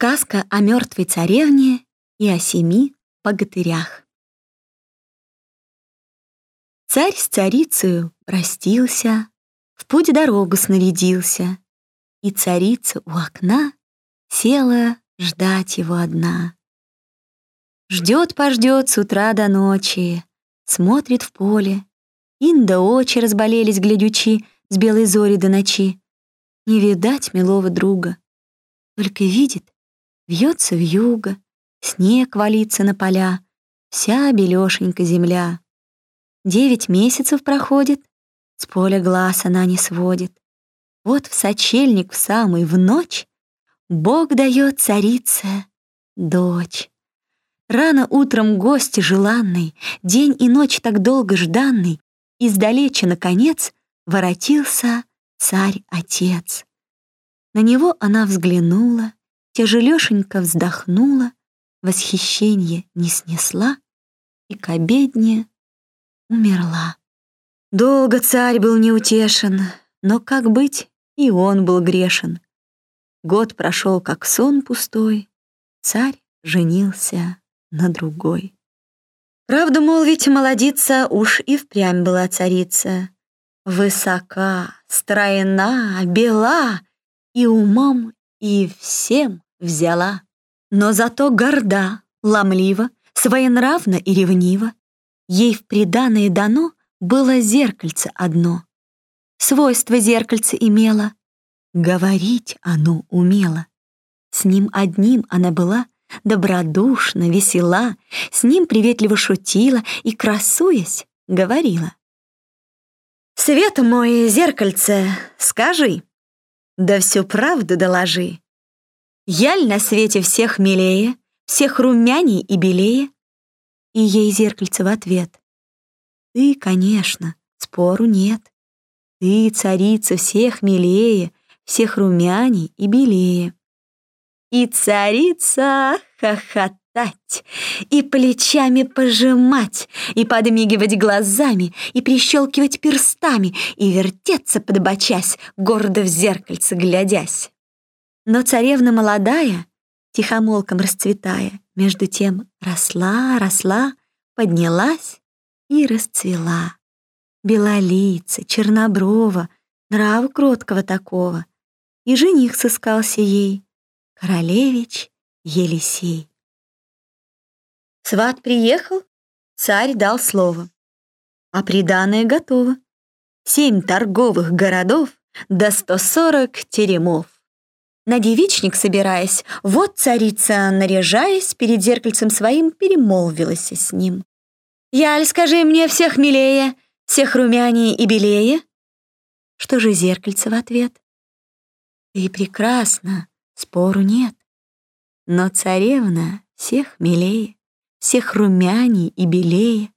Сказка о мертвой царевне и о семи богатырях. Царь с царицею простился, в путь дорогу снарядился, и царица у окна села ждать его одна. Ждет-пождет с утра до ночи, смотрит в поле, Инда очи разболелись глядючи с белой зори до ночи. Не видать милого друга, только видит, Вьется вьюга, снег валится на поля, Вся белёшенька земля. Девять месяцев проходит, С поля глаз она не сводит. Вот в сочельник в самый в ночь Бог дает царице дочь. Рано утром гость желанный, День и ночь так долго жданный, Издалече, наконец, Воротился царь-отец. На него она взглянула, Тяжелёшенько вздохнула, Восхищение не снесла И к обедне умерла. Долго царь был неутешен, Но, как быть, и он был грешен. Год прошел, как сон пустой, Царь женился на другой. Правду молвить, молодица Уж и впрямь была царица. Высока, стройна, бела, И умом, и всем взяла. Но зато горда, ломлива, своенравна и ревнива. Ей в приданое дано было зеркальце одно. Свойство зеркальце имело — говорить оно умело. С ним одним она была добродушна, весела, с ним приветливо шутила и, красуясь, говорила. «Свет мой, зеркальце, скажи, да всю правду доложи. Яль на свете всех милее, всех румяней и белее. И ей зеркальце в ответ. Ты, конечно, спору нет. Ты, царица, всех милее, всех румяней и белее. И царица хохотать, и плечами пожимать, и подмигивать глазами, и прищелкивать перстами, и вертеться, подбочась, гордо в зеркальце глядясь. Но царевна молодая, тихомолком расцветая, между тем росла, росла, поднялась и расцвела. Белолица, черноброва, нрава кроткого такого. И жених сыскался ей, королевич Елисей. Сват приехал, царь дал слово. А приданное готово. Семь торговых городов до сто сорок теремов. На девичник собираясь, вот царица, наряжаясь, перед зеркальцем своим перемолвилась с ним. «Яль, скажи мне всех милее, всех румянее и белее?» Что же зеркальце в ответ? «Ты прекрасна, спору нет, но царевна всех милее, всех румяней и белее.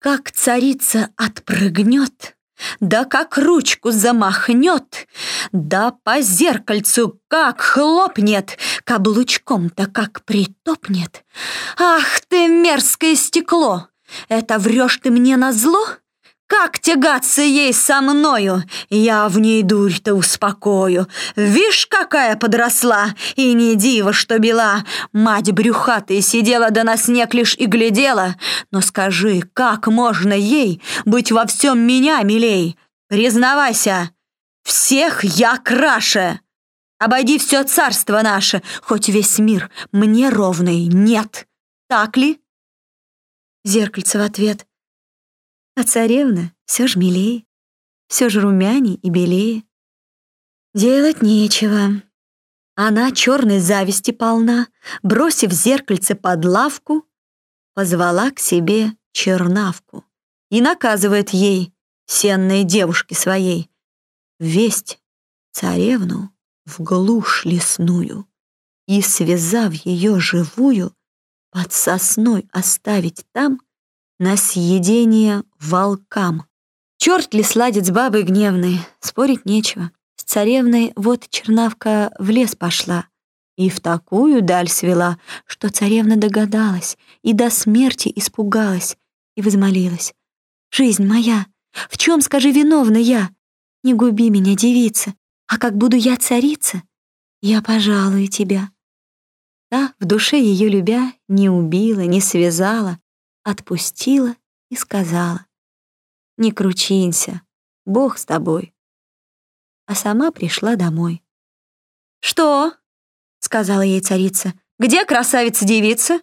Как царица отпрыгнет!» Да как ручку замахнет, да по зеркальцу как хлопнет, Каблучком-то как притопнет. Ах ты, мерзкое стекло! Это врешь ты мне на зло? Как тягаться ей со мною? Я в ней дурь-то успокою. Вишь, какая подросла, и не диво, что бела. Мать брюхатая сидела да на снег лишь и глядела. Но скажи, как можно ей быть во всем меня милей? Признавайся, всех я краше. Обойди все царство наше, хоть весь мир мне ровный нет. Так ли? Зеркальце в ответ. А царевна все ж милее, все же румяней и белее. Делать нечего. Она черной зависти полна, бросив зеркальце под лавку, позвала к себе чернавку и наказывает ей, сенной девушке своей, весть царевну в глушь лесную и, связав ее живую, под сосной оставить там, на съедение волкам. Черт ли сладит с бабой гневной, спорить нечего. С царевной вот чернавка в лес пошла и в такую даль свела, что царевна догадалась и до смерти испугалась и возмолилась. «Жизнь моя, в чем, скажи, виновна я? Не губи меня, девица, а как буду я царица, я пожалую тебя, Та, в душе ее любя, не убила, не связала, отпустила и сказала, «Не кручинься, Бог с тобой». А сама пришла домой. «Что?» — сказала ей царица. «Где красавица-девица?»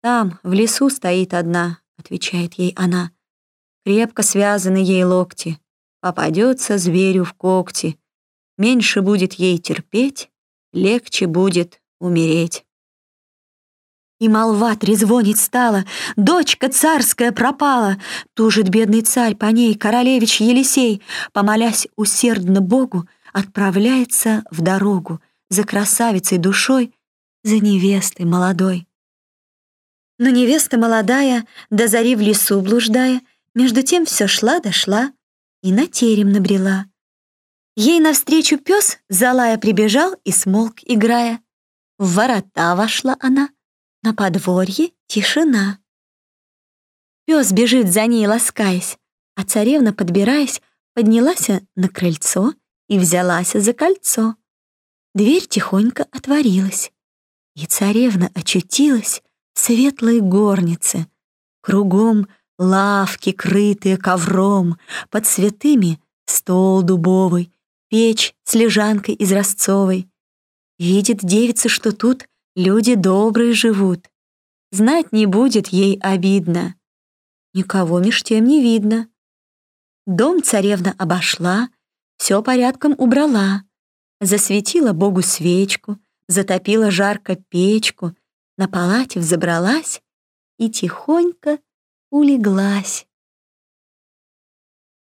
«Там, в лесу стоит одна», — отвечает ей она. Крепко связаны ей локти. Попадется зверю в когти. Меньше будет ей терпеть, легче будет умереть. И молва трезвонить стала, дочка царская пропала. Тужит бедный царь по ней, королевич Елисей, помолясь усердно Богу, отправляется в дорогу за красавицей душой, за невестой молодой. Но невеста молодая, до зари в лесу блуждая, между тем все шла дошла и на терем набрела. Ей навстречу пес, залая, прибежал и смолк, играя. В ворота вошла она, на подворье тишина. Пес бежит за ней, ласкаясь, а царевна, подбираясь, поднялась на крыльцо и взялась за кольцо. Дверь тихонько отворилась, и царевна очутилась в светлой горнице. Кругом лавки, крытые ковром, под святыми стол дубовый, печь с лежанкой из ростцовой. Видит девица, что тут люди добрые живут. Знать не будет ей обидно. Никого меж тем не видно. Дом царевна обошла, все порядком убрала, засветила Богу свечку, затопила жарко печку, на палате взобралась и тихонько улеглась.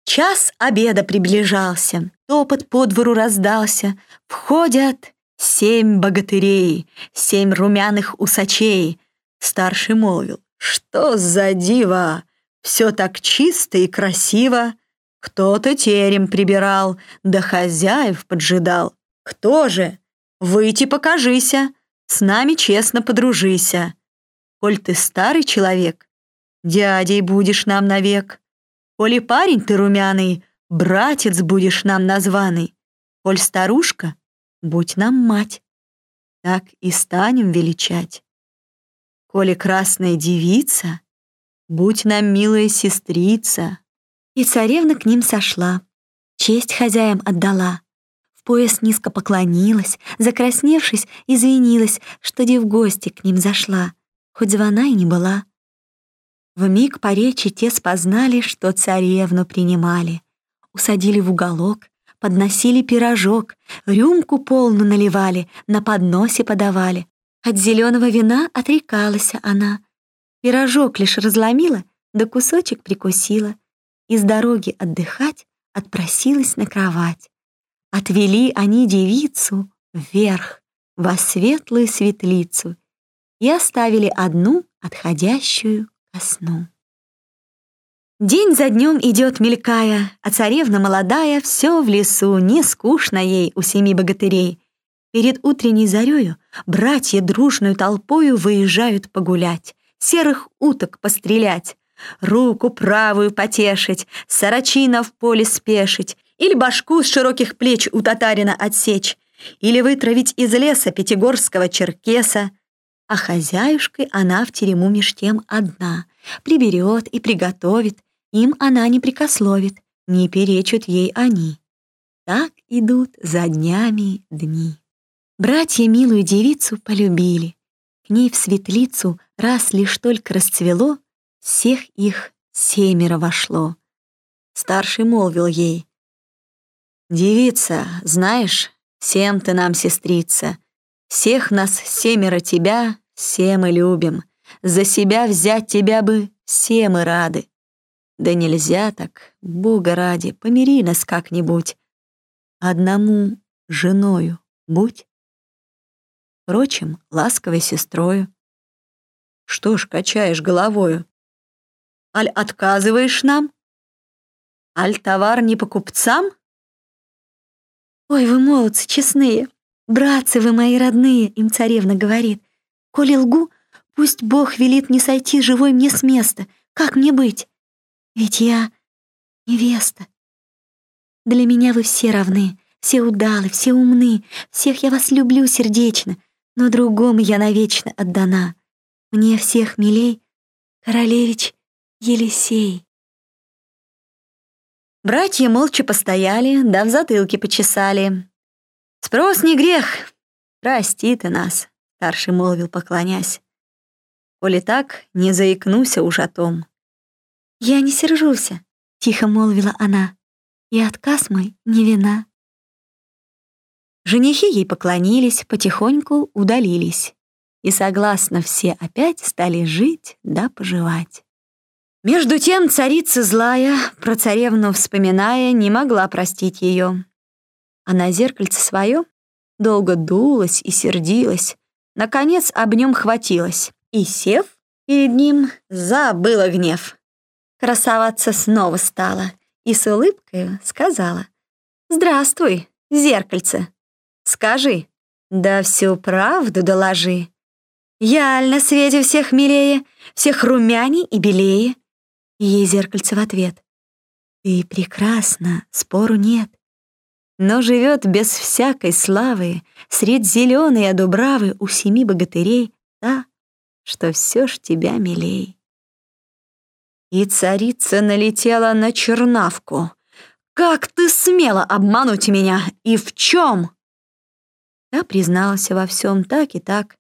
Час обеда приближался, топот по двору раздался, входят Семь богатырей, семь румяных усачей. Старший молвил, что за диво, все так чисто и красиво. Кто-то терем прибирал, да хозяев поджидал. Кто же? Выйти покажися, с нами честно подружися. Коль ты старый человек, дядей будешь нам навек. Коли парень ты румяный, братец будешь нам названный. Коль старушка, будь нам мать, так и станем величать. Коли красная девица, будь нам милая сестрица. И царевна к ним сошла, честь хозяям отдала. В пояс низко поклонилась, закрасневшись, извинилась, что де в гости к ним зашла, хоть звона и не была. В миг по речи те спознали, что царевну принимали, усадили в уголок, подносили пирожок, рюмку полную наливали, на подносе подавали. От зеленого вина отрекалась она. Пирожок лишь разломила, да кусочек прикусила. Из дороги отдыхать отпросилась на кровать. Отвели они девицу вверх, во светлую светлицу, и оставили одну, отходящую ко сну. День за днем идет мелькая, а царевна молодая все в лесу, не скучно ей у семи богатырей. Перед утренней зарею братья дружную толпою выезжают погулять, серых уток пострелять, руку правую потешить, сорочина в поле спешить, или башку с широких плеч у татарина отсечь, или вытравить из леса пятигорского черкеса. А хозяюшкой она в терему меж тем одна, приберет и приготовит, им она не прикословит, не перечут ей они. Так идут за днями дни. Братья милую девицу полюбили. К ней в светлицу раз лишь только расцвело, всех их семеро вошло. Старший молвил ей. «Девица, знаешь, всем ты нам сестрица. Всех нас семеро тебя, все мы любим. За себя взять тебя бы все мы рады. Да нельзя так, Бога ради, помири нас как-нибудь. Одному женою будь. Впрочем, ласковой сестрою. Что ж качаешь головою? Аль отказываешь нам? Аль товар не по купцам? Ой, вы молодцы, честные, братцы вы мои родные, им царевна говорит. Коли лгу, пусть Бог велит не сойти живой мне с места. Как мне быть? Ведь я невеста. Для меня вы все равны, все удалы, все умны, всех я вас люблю сердечно. но другому я навечно отдана. Мне всех милей королевич Елисей. Братья молча постояли, да в затылке почесали. «Спрос не грех, прости ты нас», — старший молвил, поклонясь. «Коли так, не заикнуся уж о том». «Я не сержуся», — тихо молвила она, «и отказ мой не вина». Женихи ей поклонились, потихоньку удалились. И согласно все опять стали жить да поживать. Между тем царица злая, про царевну вспоминая, не могла простить ее. Она зеркальце свое долго дулась и сердилась, наконец об нем хватилась, и, сев перед ним, забыла гнев. Красоваться снова стала и с улыбкой сказала «Здравствуй, зеркальце, Скажи, да всю правду доложи. Я на свете всех милее, всех румяней и белее. Ей зеркальце в ответ. Ты прекрасна, спору нет. Но живет без всякой славы Средь зеленой дубравы У семи богатырей та, что все ж тебя милей. И царица налетела на чернавку. «Как ты смела обмануть меня? И в чем?» Та призналась во всем так и так.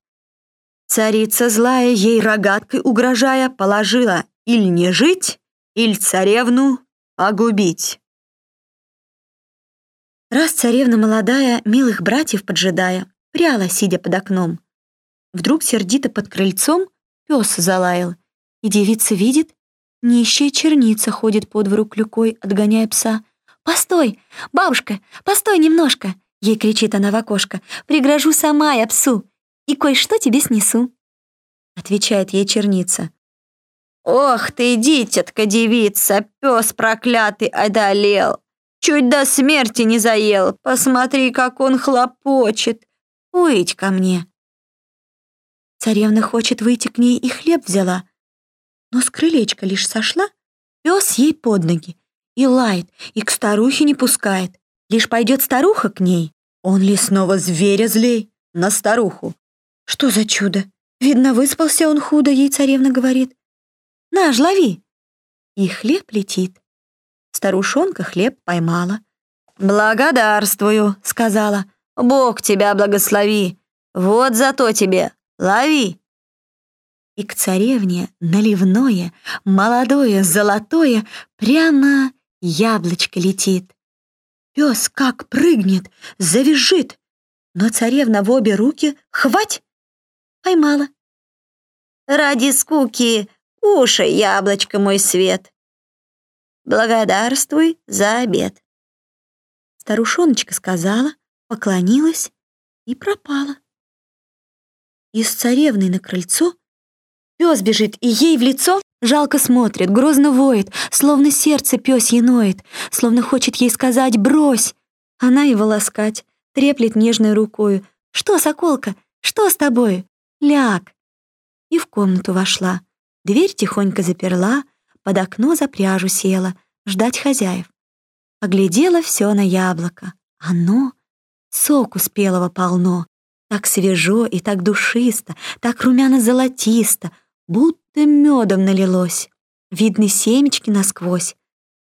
Царица злая, ей рогаткой угрожая, положила иль не жить, иль царевну погубить. Раз царевна молодая, милых братьев поджидая, пряла, сидя под окном. Вдруг сердито под крыльцом пес залаял, и девица видит, нищая черница ходит по двору клюкой, отгоняя пса. «Постой! Бабушка, постой немножко!» Ей кричит она в окошко. «Пригрожу сама я псу, и кое-что тебе снесу». Отвечает ей черница. «Ох ты, дитятка девица, пес проклятый одолел! Чуть до смерти не заел, посмотри, как он хлопочет! Уйдь ко мне!» Царевна хочет выйти к ней и хлеб взяла, но с крылечка лишь сошла, пес ей под ноги и лает, и к старухе не пускает. Лишь пойдет старуха к ней, он ли снова зверя злей на старуху? Что за чудо? Видно, выспался он худо, ей царевна говорит. Наш, лови. И хлеб летит. Старушонка хлеб поймала. «Благодарствую», — сказала. «Бог тебя благослови. Вот зато тебе. Лови». И к царевне наливное, молодое, золотое, прямо яблочко летит. Пес как прыгнет, завизжит, но царевна в обе руки хвать поймала. Ради скуки кушай, яблочко мой свет. Благодарствуй за обед. Старушоночка сказала, поклонилась и пропала. Из царевны на крыльцо пес бежит и ей в лицо Жалко смотрит, грозно воет, словно сердце пёсье ноет, словно хочет ей сказать «брось». Она его ласкать, треплет нежной рукою. «Что, соколка, что с тобой? Ляг!» И в комнату вошла. Дверь тихонько заперла, под окно за пряжу села, ждать хозяев. Оглядела все на яблоко. Оно соку спелого полно, так свежо и так душисто, так румяно-золотисто, будто медом налилось. Видны семечки насквозь.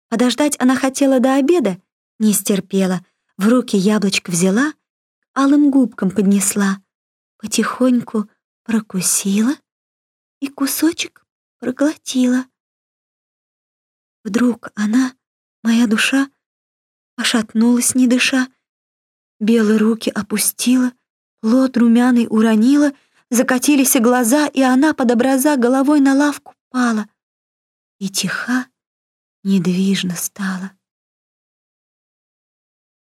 Подождать она хотела до обеда, не стерпела. В руки яблочко взяла, алым губкам поднесла. Потихоньку прокусила и кусочек проглотила. Вдруг она, моя душа, пошатнулась, не дыша, белые руки опустила, плод румяный уронила — Закатились глаза, и она под образа головой на лавку пала. И тиха, недвижно стала.